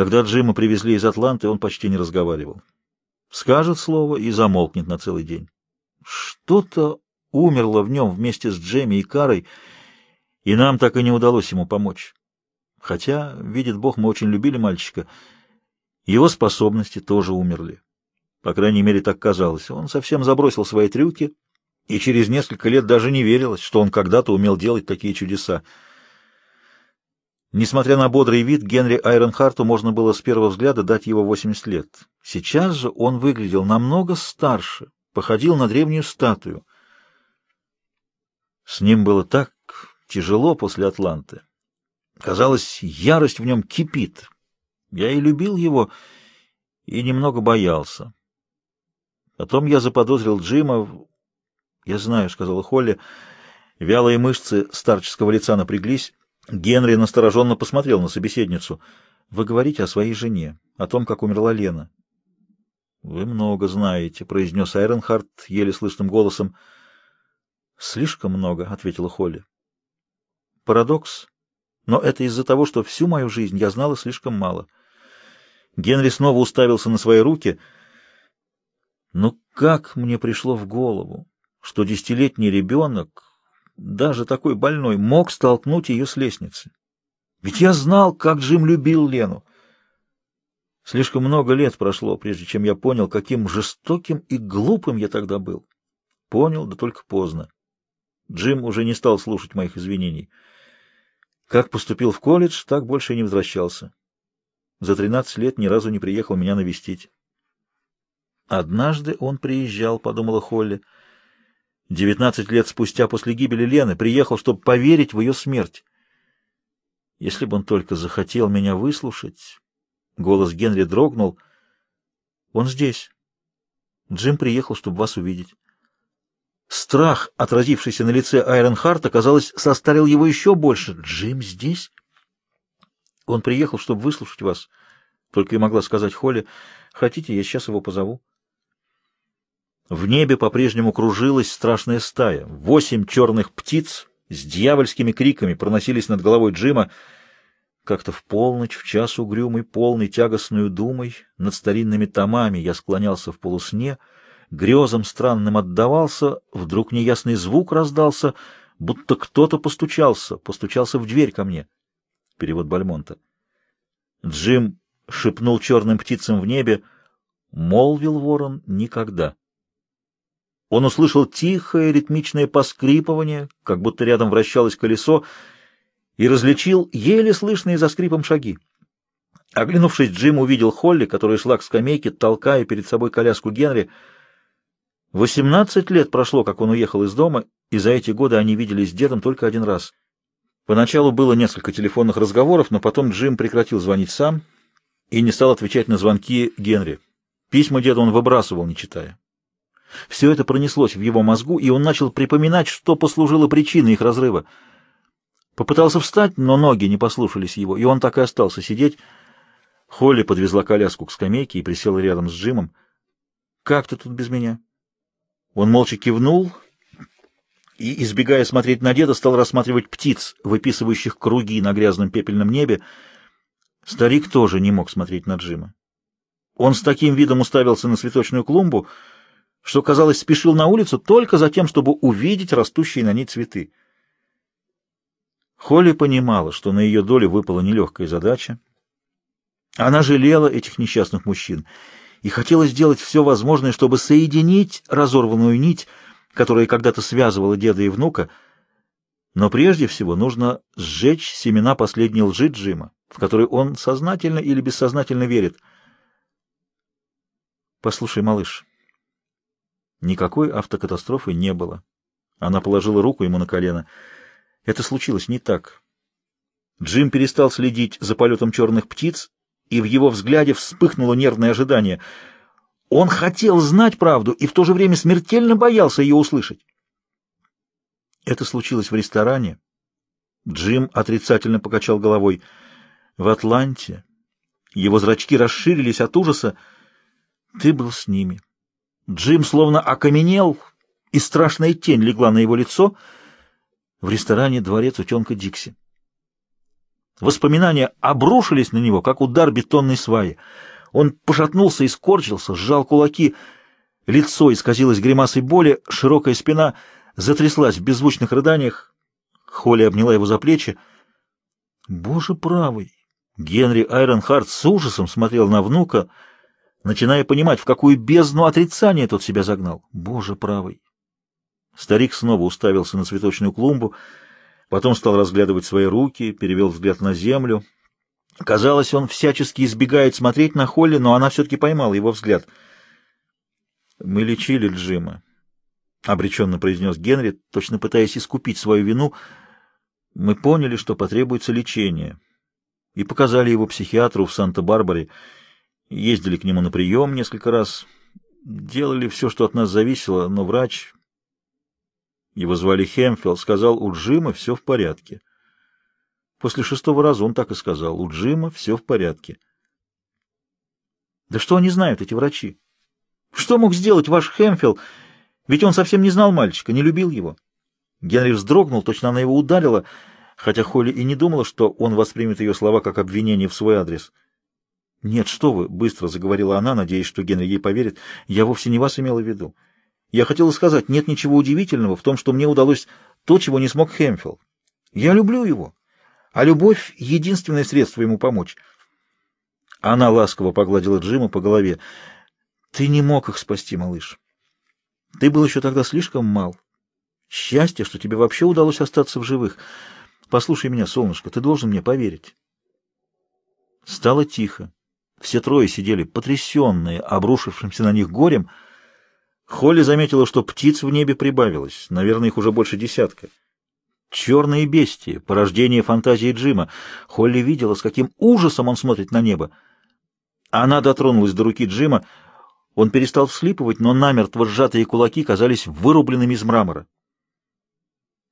Когда Джима привезли из Атланты, он почти не разговаривал. Скажет слово и замолкнет на целый день. Что-то умерло в нем вместе с Джемми и Карой, и нам так и не удалось ему помочь. Хотя, видит Бог, мы очень любили мальчика. Его способности тоже умерли. По крайней мере, так казалось. Он совсем забросил свои трюки, и через несколько лет даже не верилось, что он когда-то умел делать такие чудеса. Несмотря на бодрый вид, Генри Айронхарту можно было с первого взгляда дать его 80 лет. Сейчас же он выглядел намного старше, походил на древнюю статую. С ним было так тяжело после Атланты. Казалось, ярость в нем кипит. Я и любил его, и немного боялся. Потом я заподозрил Джима... — Я знаю, — сказала Холли. Вялые мышцы старческого лица напряглись. Генри настороженно посмотрел на собеседницу. — Вы говорите о своей жене, о том, как умерла Лена. — Вы много знаете, — произнес Айренхард еле слышным голосом. — Слишком много, — ответила Холли. — Парадокс, но это из-за того, что всю мою жизнь я знала слишком мало. Генри снова уставился на свои руки. Но как мне пришло в голову, что десятилетний ребенок даже такой больной, мог столкнуть ее с лестницы. Ведь я знал, как Джим любил Лену. Слишком много лет прошло, прежде чем я понял, каким жестоким и глупым я тогда был. Понял, да только поздно. Джим уже не стал слушать моих извинений. Как поступил в колледж, так больше и не возвращался. За тринадцать лет ни разу не приехал меня навестить. Однажды он приезжал, — подумала Холли, — Девятнадцать лет спустя после гибели Лены приехал, чтобы поверить в ее смерть. Если бы он только захотел меня выслушать... Голос Генри дрогнул. Он здесь. Джим приехал, чтобы вас увидеть. Страх, отразившийся на лице Айронхарта, казалось, состарил его еще больше. Джим здесь? Он приехал, чтобы выслушать вас. Только и могла сказать Холли. Хотите, я сейчас его позову? В небе по-прежнему кружилась страшная стая. Восемь черных птиц с дьявольскими криками проносились над головой Джима. Как-то в полночь, в час угрюмый, полный тягостную думой, над старинными томами я склонялся в полусне, грезом странным отдавался, вдруг неясный звук раздался, будто кто-то постучался, постучался в дверь ко мне. Перевод Бальмонта. Джим шепнул черным птицам в небе, молвил ворон никогда. Он услышал тихое ритмичное поскрипывание, как будто рядом вращалось колесо, и различил еле слышные за скрипом шаги. Оглянувшись, Джим увидел Холли, которая шла к скамейке, толкая перед собой коляску Генри. Восемнадцать лет прошло, как он уехал из дома, и за эти годы они виделись с дедом только один раз. Поначалу было несколько телефонных разговоров, но потом Джим прекратил звонить сам и не стал отвечать на звонки Генри. Письма деда он выбрасывал, не читая. Все это пронеслось в его мозгу, и он начал припоминать, что послужило причиной их разрыва. Попытался встать, но ноги не послушались его, и он так и остался сидеть. Холли подвезла коляску к скамейке и присела рядом с Джимом. «Как ты тут без меня?» Он молча кивнул и, избегая смотреть на деда, стал рассматривать птиц, выписывающих круги на грязном пепельном небе. Старик тоже не мог смотреть на Джима. Он с таким видом уставился на цветочную клумбу, что, казалось, спешил на улицу только за тем, чтобы увидеть растущие на ней цветы. Холли понимала, что на ее долю выпала нелегкая задача. Она жалела этих несчастных мужчин и хотела сделать все возможное, чтобы соединить разорванную нить, которая когда-то связывала деда и внука, но прежде всего нужно сжечь семена последней лжи Джима, в которой он сознательно или бессознательно верит. «Послушай, малыш», Никакой автокатастрофы не было. Она положила руку ему на колено. Это случилось не так. Джим перестал следить за полетом черных птиц, и в его взгляде вспыхнуло нервное ожидание. Он хотел знать правду и в то же время смертельно боялся ее услышать. Это случилось в ресторане. Джим отрицательно покачал головой. В Атланте. Его зрачки расширились от ужаса. Ты был с ними. Джим словно окаменел, и страшная тень легла на его лицо в ресторане «Дворец утенка Дикси». Воспоминания обрушились на него, как удар бетонной сваи. Он пошатнулся и скорчился, сжал кулаки, лицо исказилось гримасой боли, широкая спина затряслась в беззвучных рыданиях. Холли обняла его за плечи. «Боже правый!» Генри Айронхард с ужасом смотрел на внука, начиная понимать, в какую бездну отрицания тот себя загнал. «Боже правый!» Старик снова уставился на цветочную клумбу, потом стал разглядывать свои руки, перевел взгляд на землю. Казалось, он всячески избегает смотреть на Холли, но она все-таки поймала его взгляд. «Мы лечили Джима», — обреченно произнес Генри, точно пытаясь искупить свою вину. «Мы поняли, что потребуется лечение, и показали его психиатру в Санта-Барбаре. Ездили к нему на прием несколько раз, делали все, что от нас зависело, но врач...» Его звали Хемфилд, сказал, у Джима все в порядке. После шестого раза он так и сказал, у Джима все в порядке. Да что они знают, эти врачи? Что мог сделать ваш Хемфилд? Ведь он совсем не знал мальчика, не любил его. Генри вздрогнул, точно она его ударила, хотя Холли и не думала, что он воспримет ее слова как обвинение в свой адрес. «Нет, что вы!» — быстро заговорила она, надеясь, что Генри ей поверит. «Я вовсе не вас имела в виду. Я хотела сказать, нет ничего удивительного в том, что мне удалось то, чего не смог Хемфилд. Я люблю его, а любовь — единственное средство ему помочь. Она ласково погладила Джима по голове. Ты не мог их спасти, малыш. Ты был еще тогда слишком мал. Счастье, что тебе вообще удалось остаться в живых. Послушай меня, солнышко, ты должен мне поверить. Стало тихо. Все трое сидели потрясенные, обрушившимся на них горем, — Холли заметила, что птиц в небе прибавилось, наверное, их уже больше десятка. Черные бестии, порождение фантазии Джима. Холли видела, с каким ужасом он смотрит на небо. Она дотронулась до руки Джима. Он перестал вслипывать, но намертво сжатые кулаки казались вырубленными из мрамора.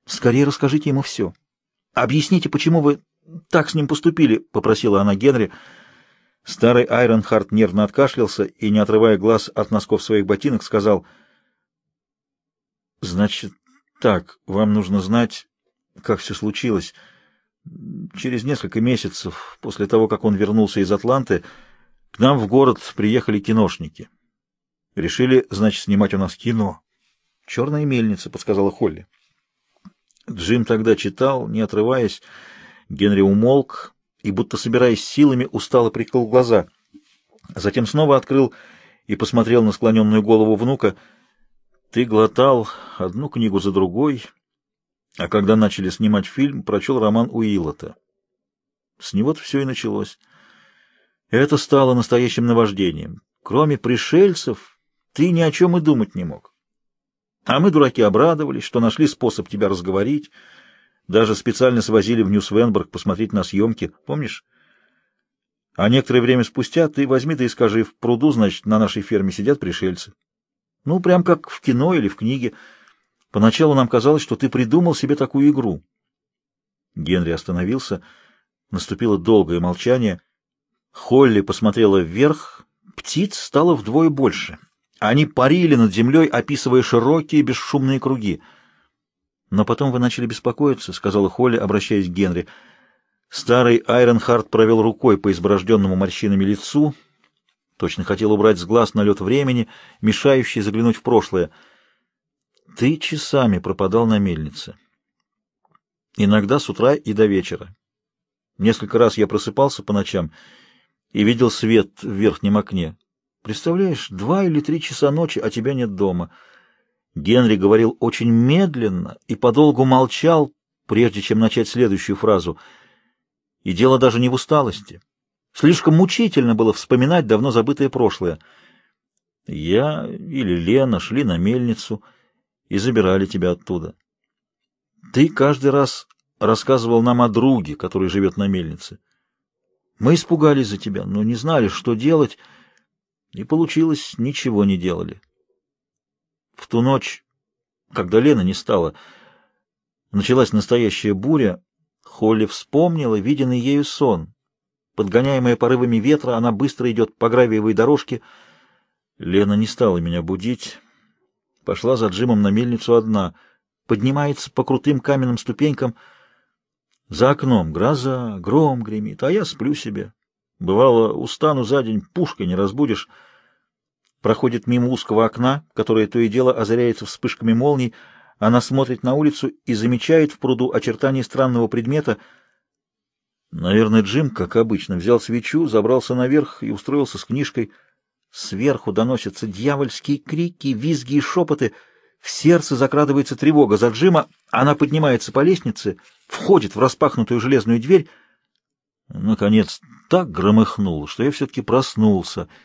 «Скорее расскажите ему все. Объясните, почему вы так с ним поступили», — попросила она Генри. Старый Айронхард нервно откашлялся и, не отрывая глаз от носков своих ботинок, сказал, «Значит, так, вам нужно знать, как все случилось. Через несколько месяцев после того, как он вернулся из Атланты, к нам в город приехали киношники. Решили, значит, снимать у нас кино. «Черная мельница», — подсказала Холли. Джим тогда читал, не отрываясь. Генри умолк и, будто собираясь силами, устало прикрыл глаза. Затем снова открыл и посмотрел на склоненную голову внука. «Ты глотал одну книгу за другой, а когда начали снимать фильм, прочел роман Уиллота. С него-то все и началось. Это стало настоящим наваждением. Кроме пришельцев, ты ни о чем и думать не мог. А мы, дураки, обрадовались, что нашли способ тебя разговорить». Даже специально свозили в Ньюсвенбург посмотреть на съемки, помнишь? А некоторое время спустя ты возьми да и скажи, в пруду, значит, на нашей ферме сидят пришельцы. Ну, прям как в кино или в книге. Поначалу нам казалось, что ты придумал себе такую игру. Генри остановился. Наступило долгое молчание. Холли посмотрела вверх. Птиц стало вдвое больше. Они парили над землей, описывая широкие бесшумные круги — но потом вы начали беспокоиться, — сказала Холли, обращаясь к Генри. Старый Айронхард провел рукой по изборожденному морщинами лицу, точно хотел убрать с глаз налет времени, мешающий заглянуть в прошлое. Ты часами пропадал на мельнице. Иногда с утра и до вечера. Несколько раз я просыпался по ночам и видел свет в верхнем окне. Представляешь, два или три часа ночи, а тебя нет дома — Генри говорил очень медленно и подолгу молчал, прежде чем начать следующую фразу. И дело даже не в усталости. Слишком мучительно было вспоминать давно забытое прошлое. Я или Лена шли на мельницу и забирали тебя оттуда. Ты каждый раз рассказывал нам о друге, который живет на мельнице. Мы испугались за тебя, но не знали, что делать, и получилось, ничего не делали. В ту ночь, когда Лена не стала, началась настоящая буря, Холли вспомнила виденный ею сон. Подгоняемая порывами ветра, она быстро идет по гравиевой дорожке. Лена не стала меня будить. Пошла за Джимом на мельницу одна. Поднимается по крутым каменным ступенькам. За окном гроза, гром гремит, а я сплю себе. Бывало, устану за день, пушкой не разбудишь. Проходит мимо узкого окна, которое то и дело озаряется вспышками молний. Она смотрит на улицу и замечает в пруду очертания странного предмета. Наверное, Джим, как обычно, взял свечу, забрался наверх и устроился с книжкой. Сверху доносятся дьявольские крики, визги и шепоты. В сердце закрадывается тревога за Джима. Она поднимается по лестнице, входит в распахнутую железную дверь. Наконец, так громыхнул, что я все-таки проснулся —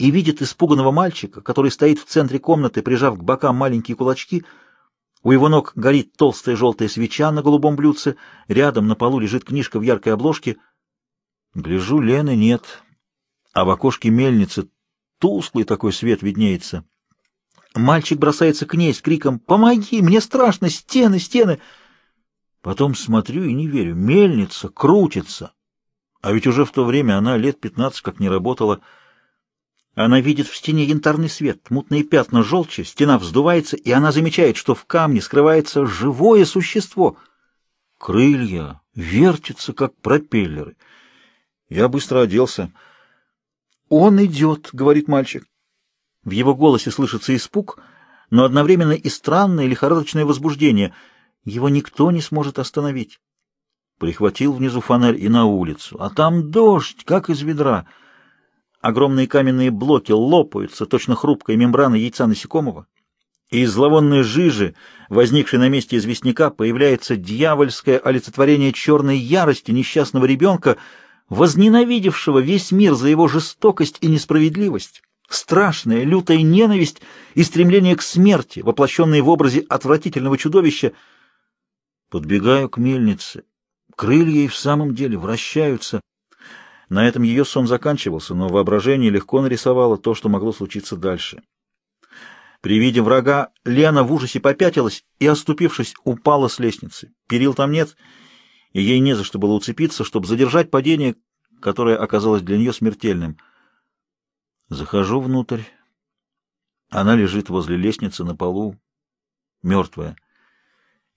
и видит испуганного мальчика, который стоит в центре комнаты, прижав к бокам маленькие кулачки. У его ног горит толстая желтая свеча на голубом блюдце, рядом на полу лежит книжка в яркой обложке. Гляжу, Лены нет, а в окошке мельницы тусклый такой свет виднеется. Мальчик бросается к ней с криком «Помоги! Мне страшно! Стены, стены!» Потом смотрю и не верю. Мельница крутится. А ведь уже в то время она лет пятнадцать как не работала. Она видит в стене янтарный свет, мутные пятна желчи, стена вздувается, и она замечает, что в камне скрывается живое существо. Крылья вертятся, как пропеллеры. Я быстро оделся. «Он идет», — говорит мальчик. В его голосе слышится испуг, но одновременно и странное лихорадочное возбуждение. Его никто не сможет остановить. Прихватил внизу фонарь и на улицу, а там дождь, как из ведра — Огромные каменные блоки лопаются, точно хрупкая мембрана яйца насекомого, и из зловонной жижи, возникшей на месте известняка, появляется дьявольское олицетворение черной ярости несчастного ребенка, возненавидевшего весь мир за его жестокость и несправедливость, страшная, лютая ненависть и стремление к смерти, воплощенные в образе отвратительного чудовища. Подбегаю к мельнице. Крылья и в самом деле вращаются, на этом ее сон заканчивался, но воображение легко нарисовало то, что могло случиться дальше. При виде врага Лена в ужасе попятилась и, оступившись, упала с лестницы. Перил там нет, и ей не за что было уцепиться, чтобы задержать падение, которое оказалось для нее смертельным. Захожу внутрь. Она лежит возле лестницы на полу, мертвая.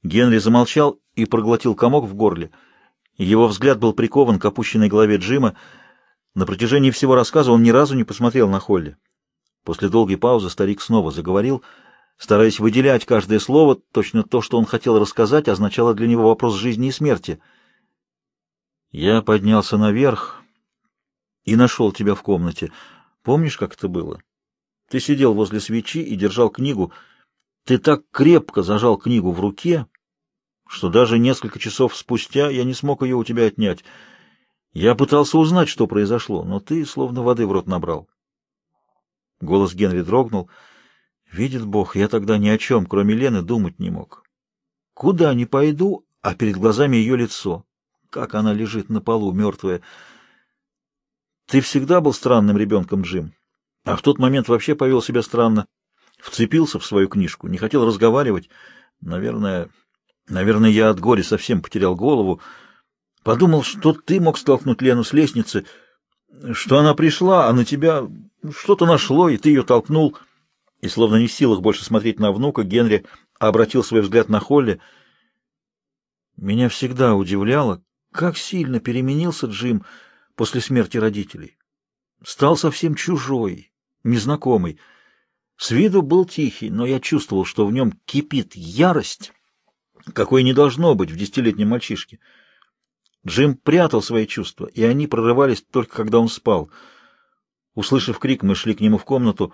Генри замолчал и проглотил комок в горле — его взгляд был прикован к опущенной голове Джима. На протяжении всего рассказа он ни разу не посмотрел на Холли. После долгой паузы старик снова заговорил, стараясь выделять каждое слово, точно то, что он хотел рассказать, означало для него вопрос жизни и смерти. «Я поднялся наверх и нашел тебя в комнате. Помнишь, как это было? Ты сидел возле свечи и держал книгу. Ты так крепко зажал книгу в руке, что даже несколько часов спустя я не смог ее у тебя отнять. Я пытался узнать, что произошло, но ты словно воды в рот набрал. Голос Генри дрогнул. Видит Бог, я тогда ни о чем, кроме Лены, думать не мог. Куда ни пойду, а перед глазами ее лицо. Как она лежит на полу, мертвая. Ты всегда был странным ребенком, Джим. А в тот момент вообще повел себя странно. Вцепился в свою книжку, не хотел разговаривать. Наверное, Наверное, я от горя совсем потерял голову. Подумал, что ты мог столкнуть Лену с лестницы, что она пришла, а на тебя что-то нашло, и ты ее толкнул. И, словно не в силах больше смотреть на внука, Генри обратил свой взгляд на Холли. Меня всегда удивляло, как сильно переменился Джим после смерти родителей. Стал совсем чужой, незнакомый. С виду был тихий, но я чувствовал, что в нем кипит ярость какой не должно быть в десятилетнем мальчишке. Джим прятал свои чувства, и они прорывались только когда он спал. Услышав крик, мы шли к нему в комнату.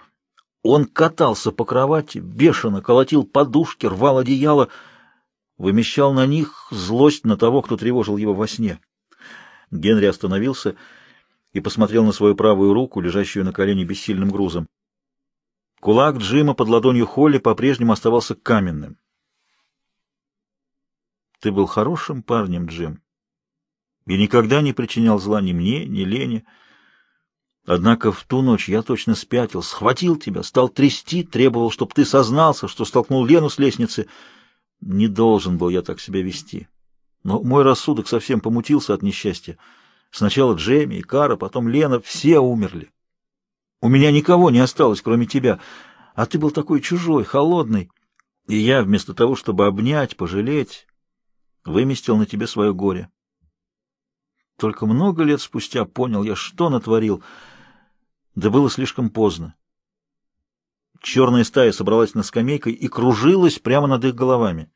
Он катался по кровати, бешено колотил подушки, рвал одеяло, вымещал на них злость на того, кто тревожил его во сне. Генри остановился и посмотрел на свою правую руку, лежащую на колене бессильным грузом. Кулак Джима под ладонью Холли по-прежнему оставался каменным. Ты был хорошим парнем, Джим, и никогда не причинял зла ни мне, ни Лене. Однако в ту ночь я точно спятил, схватил тебя, стал трясти, требовал, чтобы ты сознался, что столкнул Лену с лестницы. Не должен был я так себя вести. Но мой рассудок совсем помутился от несчастья. Сначала Джемми и Кара, потом Лена, все умерли. У меня никого не осталось, кроме тебя, а ты был такой чужой, холодный. И я, вместо того, чтобы обнять, пожалеть, выместил на тебе свое горе. Только много лет спустя понял я, что натворил. Да было слишком поздно. Черная стая собралась на скамейкой и кружилась прямо над их головами.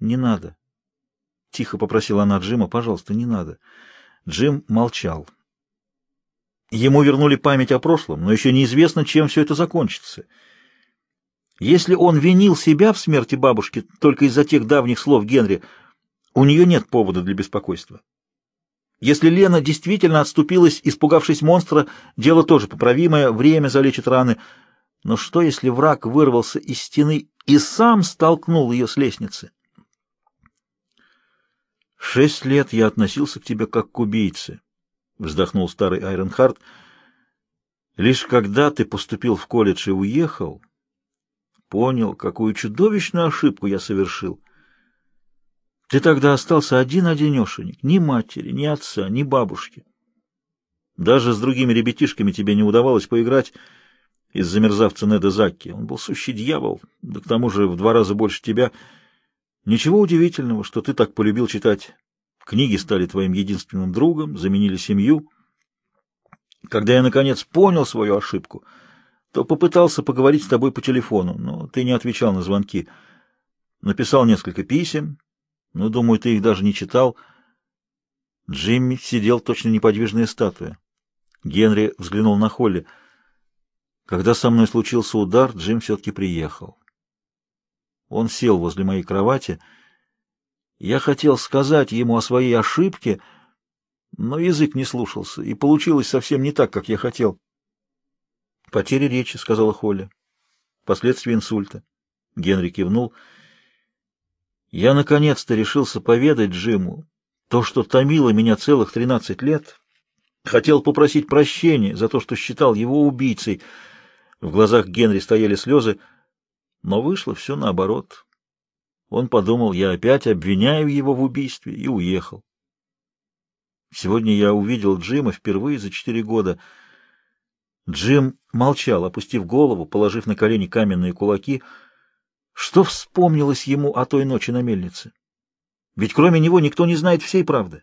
«Не надо», — тихо попросила она Джима, — «пожалуйста, не надо». Джим молчал. Ему вернули память о прошлом, но еще неизвестно, чем все это закончится. Если он винил себя в смерти бабушки только из-за тех давних слов Генри, у нее нет повода для беспокойства. Если Лена действительно отступилась, испугавшись монстра, дело тоже поправимое, время залечит раны. Но что, если враг вырвался из стены и сам столкнул ее с лестницы? «Шесть лет я относился к тебе как к убийце», — вздохнул старый Айронхард. «Лишь когда ты поступил в колледж и уехал, понял, какую чудовищную ошибку я совершил». Ты тогда остался один-одинешенек, ни матери, ни отца, ни бабушки. Даже с другими ребятишками тебе не удавалось поиграть из-за мерзавца Неда Закки. Он был сущий дьявол, да к тому же в два раза больше тебя. Ничего удивительного, что ты так полюбил читать. Книги стали твоим единственным другом, заменили семью. Когда я, наконец, понял свою ошибку, то попытался поговорить с тобой по телефону, но ты не отвечал на звонки. Написал несколько писем, но, думаю, ты их даже не читал. Джимми сидел точно неподвижная статуя. Генри взглянул на Холли. Когда со мной случился удар, Джим все-таки приехал. Он сел возле моей кровати. Я хотел сказать ему о своей ошибке, но язык не слушался, и получилось совсем не так, как я хотел. «Потеря речи», — сказала Холли. «Последствия инсульта». Генри кивнул. Я наконец-то решился поведать Джиму то, что томило меня целых тринадцать лет. Хотел попросить прощения за то, что считал его убийцей. В глазах Генри стояли слезы, но вышло все наоборот. Он подумал, я опять обвиняю его в убийстве, и уехал. Сегодня я увидел Джима впервые за четыре года. Джим молчал, опустив голову, положив на колени каменные кулаки — что вспомнилось ему о той ночи на мельнице? Ведь кроме него никто не знает всей правды.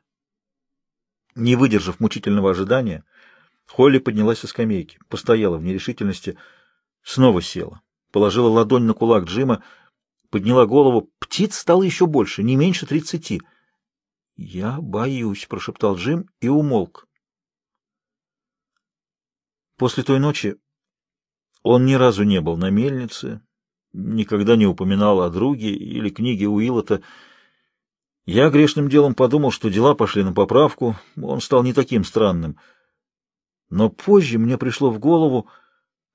Не выдержав мучительного ожидания, Холли поднялась со скамейки, постояла в нерешительности, снова села, положила ладонь на кулак Джима, подняла голову. Птиц стало еще больше, не меньше тридцати. «Я боюсь», — прошептал Джим и умолк. После той ночи он ни разу не был на мельнице, никогда не упоминал о друге или книге Уиллота. Я грешным делом подумал, что дела пошли на поправку, он стал не таким странным. Но позже мне пришло в голову,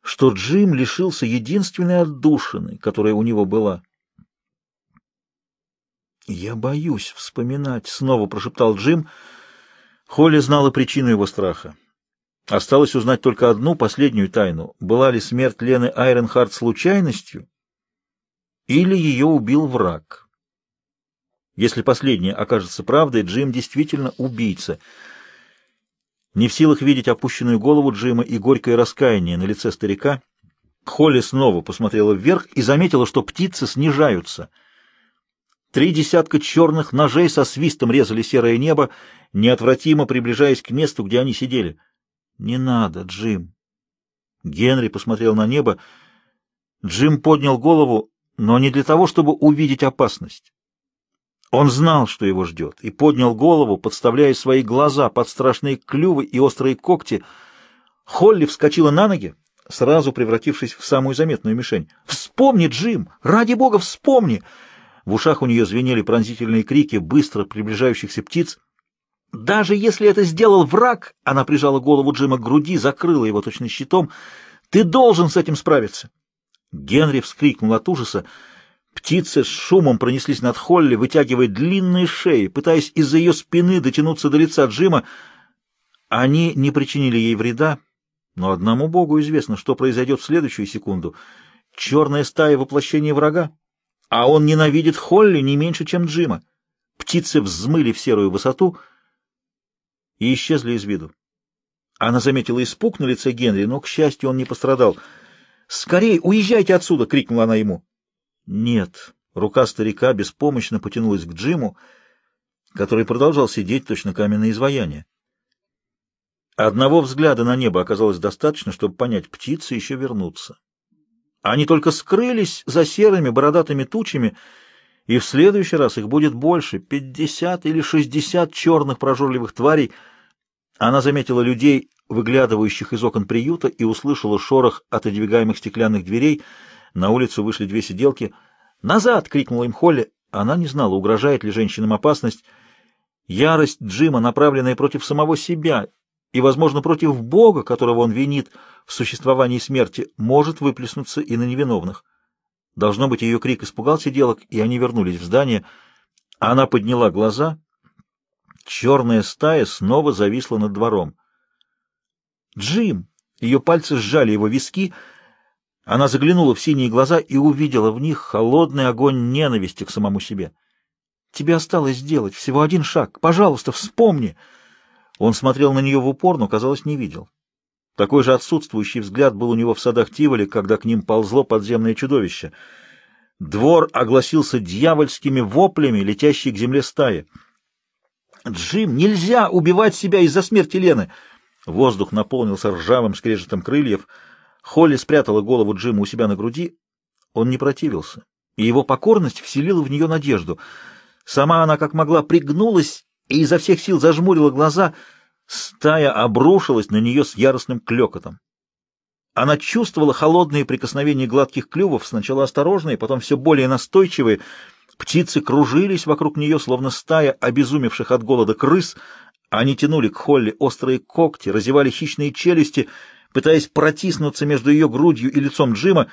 что Джим лишился единственной отдушины, которая у него была. «Я боюсь вспоминать», — снова прошептал Джим. Холли знала причину его страха. Осталось узнать только одну последнюю тайну. Была ли смерть Лены Айренхард случайностью? или ее убил враг. Если последнее окажется правдой, Джим действительно убийца. Не в силах видеть опущенную голову Джима и горькое раскаяние на лице старика, Холли снова посмотрела вверх и заметила, что птицы снижаются. Три десятка черных ножей со свистом резали серое небо, неотвратимо приближаясь к месту, где они сидели. «Не надо, Джим!» Генри посмотрел на небо. Джим поднял голову но не для того, чтобы увидеть опасность. Он знал, что его ждет, и поднял голову, подставляя свои глаза под страшные клювы и острые когти. Холли вскочила на ноги, сразу превратившись в самую заметную мишень. «Вспомни, Джим! Ради бога, вспомни!» В ушах у нее звенели пронзительные крики быстро приближающихся птиц. «Даже если это сделал враг!» Она прижала голову Джима к груди, закрыла его точно щитом. «Ты должен с этим справиться!» Генри вскрикнул от ужаса. Птицы с шумом пронеслись над Холли, вытягивая длинные шеи, пытаясь из-за ее спины дотянуться до лица Джима. Они не причинили ей вреда, но одному богу известно, что произойдет в следующую секунду. Черная стая воплощения врага, а он ненавидит Холли не меньше, чем Джима. Птицы взмыли в серую высоту и исчезли из виду. Она заметила испуг на лице Генри, но, к счастью, он не пострадал — «Скорей, уезжайте отсюда!» — крикнула она ему. «Нет», Рука старика беспомощно потянулась к Джиму, который продолжал сидеть точно каменное изваяние. Одного взгляда на небо оказалось достаточно, чтобы понять, птицы еще вернутся. Они только скрылись за серыми бородатыми тучами, и в следующий раз их будет больше — пятьдесят или шестьдесят черных прожорливых тварей. Она заметила людей, выглядывающих из окон приюта, и услышала шорох отодвигаемых стеклянных дверей. На улицу вышли две сиделки. «Назад!» — крикнула им Холли. Она не знала, угрожает ли женщинам опасность. Ярость Джима, направленная против самого себя и, возможно, против Бога, которого он винит в существовании смерти, может выплеснуться и на невиновных. Должно быть, ее крик испугал сиделок, и они вернулись в здание. Она подняла глаза. Черная стая снова зависла над двором. «Джим!» Ее пальцы сжали его виски. Она заглянула в синие глаза и увидела в них холодный огонь ненависти к самому себе. «Тебе осталось сделать всего один шаг. Пожалуйста, вспомни!» Он смотрел на нее в упор, но, казалось, не видел. Такой же отсутствующий взгляд был у него в садах Тиволи, когда к ним ползло подземное чудовище. Двор огласился дьявольскими воплями, летящей к земле стаи. «Джим, нельзя убивать себя из-за смерти Лены!» Воздух наполнился ржавым скрежетом крыльев. Холли спрятала голову Джима у себя на груди. Он не противился, и его покорность вселила в нее надежду. Сама она, как могла, пригнулась и изо всех сил зажмурила глаза. Стая обрушилась на нее с яростным клекотом. Она чувствовала холодные прикосновения гладких клювов, сначала осторожные, потом все более настойчивые. Птицы кружились вокруг нее, словно стая обезумевших от голода крыс. Они тянули к Холли острые когти, разевали хищные челюсти, пытаясь протиснуться между ее грудью и лицом Джима.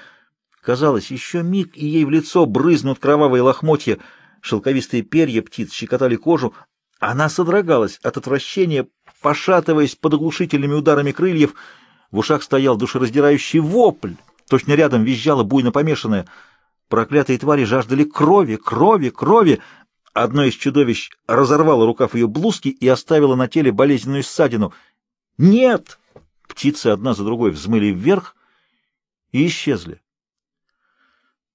Казалось, еще миг, и ей в лицо брызнут кровавые лохмотья. Шелковистые перья птиц щекотали кожу, она содрогалась от отвращения, пошатываясь под оглушительными ударами крыльев. В ушах стоял душераздирающий вопль. Точно рядом визжала буйно помешанная. Проклятые твари жаждали крови, крови, крови. Одно из чудовищ разорвало рукав ее блузки и оставило на теле болезненную ссадину. «Нет!» Птицы одна за другой взмыли вверх и исчезли.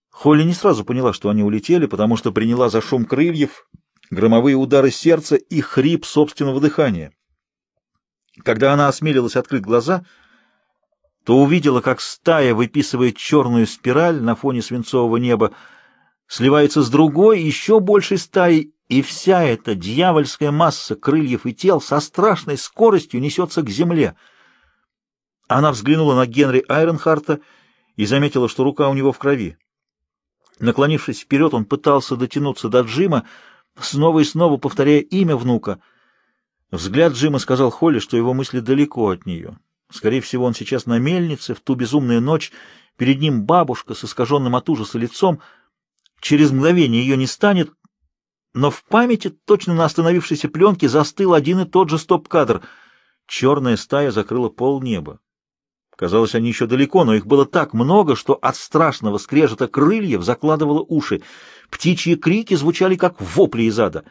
Холли не сразу поняла, что они улетели, потому что приняла за шум крыльев громовые удары сердца и хрип собственного дыхания. Когда она осмелилась открыть глаза, то увидела, как стая выписывает черную спираль на фоне свинцового неба, сливается с другой, еще большей стаей, и вся эта дьявольская масса крыльев и тел со страшной скоростью несется к земле. Она взглянула на Генри Айронхарта и заметила, что рука у него в крови. Наклонившись вперед, он пытался дотянуться до Джима, снова и снова повторяя имя внука. Взгляд Джима сказал Холли, что его мысли далеко от нее. Скорее всего, он сейчас на мельнице, в ту безумную ночь. Перед ним бабушка с искаженным от ужаса лицом. Через мгновение ее не станет, но в памяти, точно на остановившейся пленке, застыл один и тот же стоп-кадр. Черная стая закрыла полнеба. Казалось, они еще далеко, но их было так много, что от страшного скрежета крыльев закладывало уши. Птичьи крики звучали, как вопли из ада.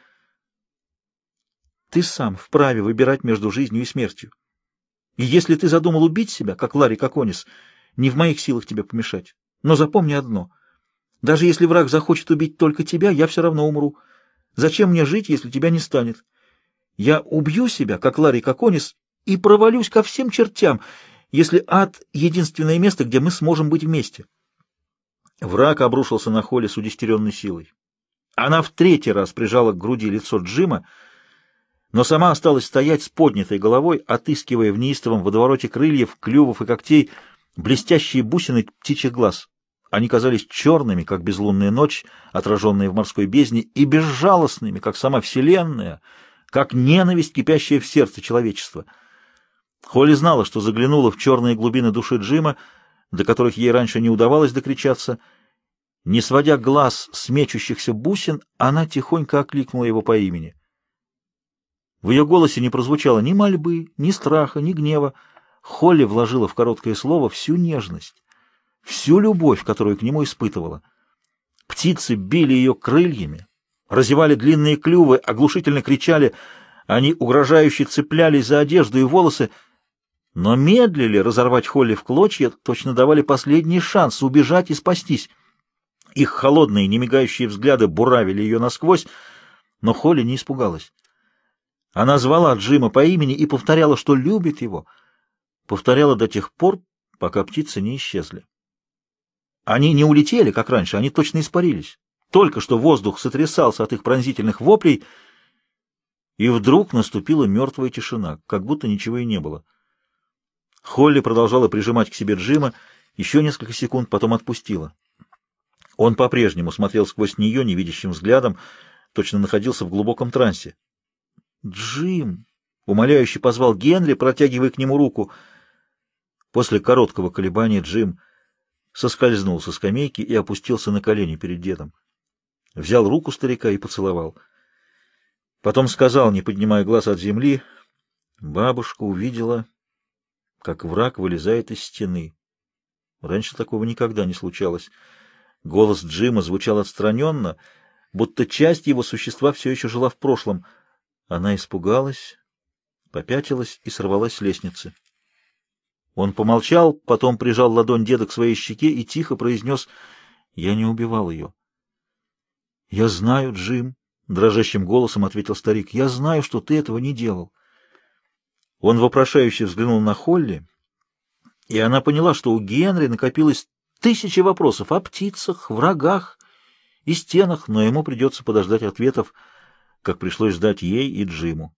Ты сам вправе выбирать между жизнью и смертью. И если ты задумал убить себя, как Ларри Коконис, не в моих силах тебе помешать. Но запомни одно. Даже если враг захочет убить только тебя, я все равно умру. Зачем мне жить, если тебя не станет? Я убью себя, как Ларри Коконис, и провалюсь ко всем чертям, если ад — единственное место, где мы сможем быть вместе. Враг обрушился на Холли с удестеренной силой. Она в третий раз прижала к груди лицо Джима, но сама осталась стоять с поднятой головой, отыскивая в неистовом водовороте крыльев, клювов и когтей блестящие бусины птичьих глаз. Они казались черными, как безлунная ночь, отраженная в морской бездне, и безжалостными, как сама Вселенная, как ненависть, кипящая в сердце человечества — Холли знала, что заглянула в черные глубины души Джима, до которых ей раньше не удавалось докричаться. Не сводя глаз с мечущихся бусин, она тихонько окликнула его по имени. В ее голосе не прозвучало ни мольбы, ни страха, ни гнева. Холли вложила в короткое слово всю нежность, всю любовь, которую к нему испытывала. Птицы били ее крыльями, разевали длинные клювы, оглушительно кричали, они угрожающе цеплялись за одежду и волосы — но медлили разорвать Холли в клочья, точно давали последний шанс убежать и спастись. Их холодные, немигающие взгляды буравили ее насквозь, но Холли не испугалась. Она звала Джима по имени и повторяла, что любит его. Повторяла до тех пор, пока птицы не исчезли. Они не улетели, как раньше, они точно испарились. Только что воздух сотрясался от их пронзительных воплей, и вдруг наступила мертвая тишина, как будто ничего и не было. Холли продолжала прижимать к себе Джима еще несколько секунд, потом отпустила. Он по-прежнему смотрел сквозь нее невидящим взглядом, точно находился в глубоком трансе. «Джим!» — умоляюще позвал Генри, протягивая к нему руку. После короткого колебания Джим соскользнул со скамейки и опустился на колени перед дедом. Взял руку старика и поцеловал. Потом сказал, не поднимая глаз от земли, бабушка увидела, как враг вылезает из стены. Раньше такого никогда не случалось. Голос Джима звучал отстраненно, будто часть его существа все еще жила в прошлом. Она испугалась, попятилась и сорвалась с лестницы. Он помолчал, потом прижал ладонь деда к своей щеке и тихо произнес «Я не убивал ее». «Я знаю, Джим», — дрожащим голосом ответил старик, — «я знаю, что ты этого не делал». Он вопрошающе взглянул на Холли, и она поняла, что у Генри накопилось Тысячи вопросов о птицах, врагах и стенах, но ему придется подождать ответов, как пришлось ждать ей и Джиму.